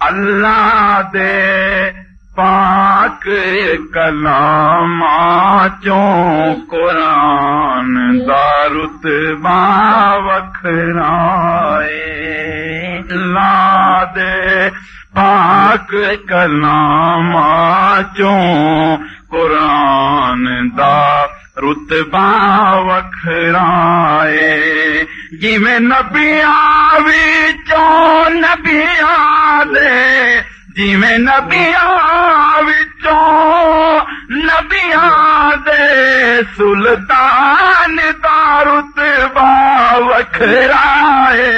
اللہ دے پاک کلام چوں قرآن دارت با وکھرائے۔ اللہ دے پاک کلام چوں قرآن دا رتبہ وکھرائے جی میں نبیا وچوں نبیا دے جی میں نبیا وچوں نبیا دے، سلطان دا رتبہ وکھرائے۔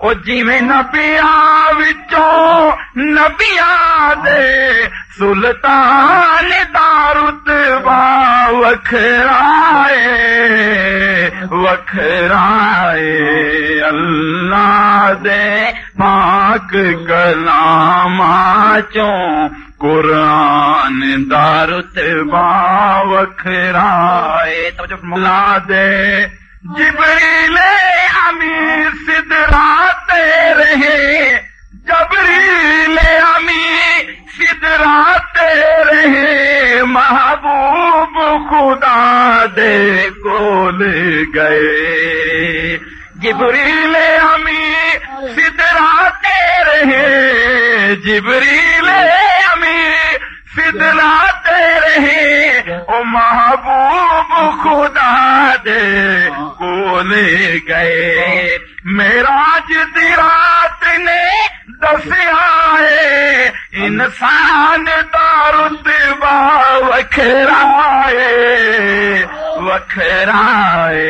او جی میں نبیا وچوں نبیا دے، سلطان دارت با وکھرائے وکھرائے۔ اللہ دے پاک کلام چوں قرآن دارت با وکھرائے۔ توجہ ملا دے جبریل خدا دے گول گئے۔ جبریل امیر سدراتے رہے جبریل امیر سدراتے رہے او محبوب خدا دے کول گئے۔ میرا جی رات نے دسیا ہے انسان دارت با وکھرائے۔ وکھرائے۔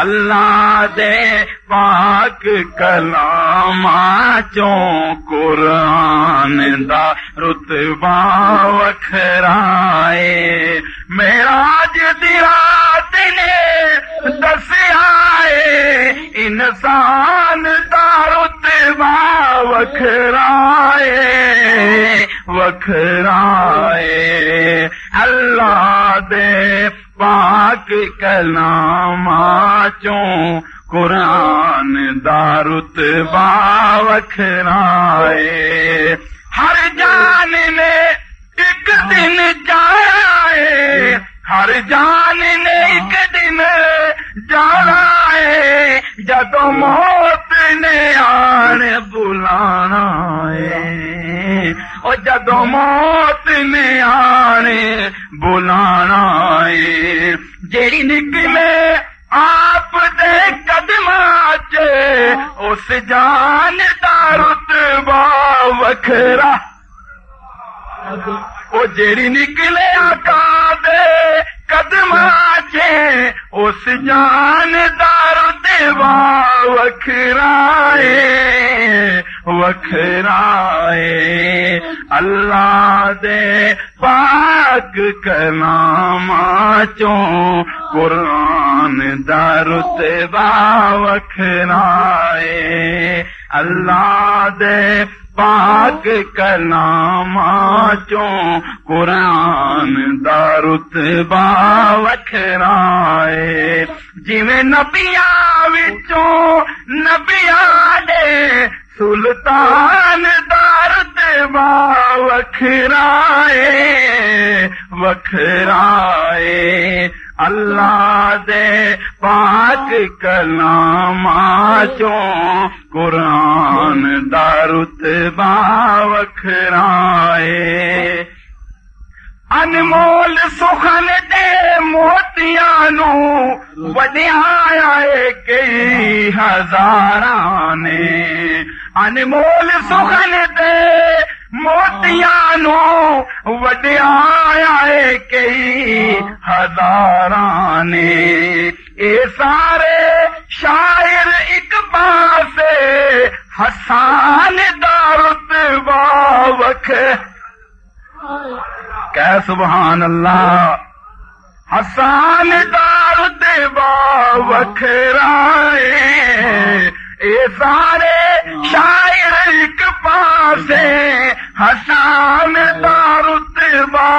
اللہ دے پاک کلام چوں قرآن دا رتبہ وکھرائے۔ میرا جی رات نے دسیا ہے انسان دا رتبہ وکھرائے وکھرائے۔ اللہ دے پاک کلام چوں قرآن دارت با وکھرائے ہر جان نے ایک دن جائے ہر جان نے ایک دن جانا ہے۔ جدو موت نے آن بلانا ہے۔ اور جدو موت نے آنے بلانا ہے۔ جیڑی نکلے آپ دے قدم چے اس جان دارت با وکھرا۔ وہ جیڑی نکلے آقا دے قدم چے اس جان دار دیوا وکھرائے وکھرائے، اللہ دے پاک کلام چوں قرآن دارت با وکھرائے، اللہ دے پاک کلام چوں قرآن دارت با وکھرائے۔ جویں نبیا وچوں نبیا دے سلطان دارت با وکھرائے وکھرائے۔ اللہ دے پاک کلام چوں قرآن دارت با وکھرائے۔ انمول سخن دے موتیاں نو وڈیا کئی ہزاراں نے انمول سخن دے موتیاں نو وڈیا کئی ہزاراں نے۔ اے سارے شاعر ایک پاسے، حسان دارت باوک کہ سبحان اللہ، حسان دار دیوا وکھرائے اے سارے شاعر ایک پاسے حسان دار دیوا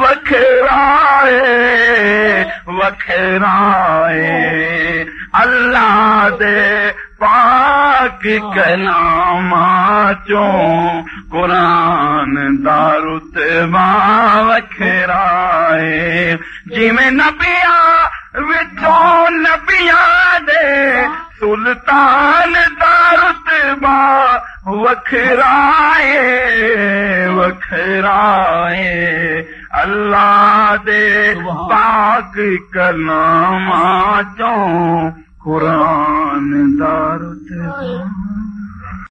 وکھرائے وکھرائے اللہ دے پاک کلام چوں قرآن دارت وکھرائے جی میں نبیا وچوں نبیا دے سلطان با وکھرائے وکھرائے۔ اللہ دے پاک کلام چوں قرآن دار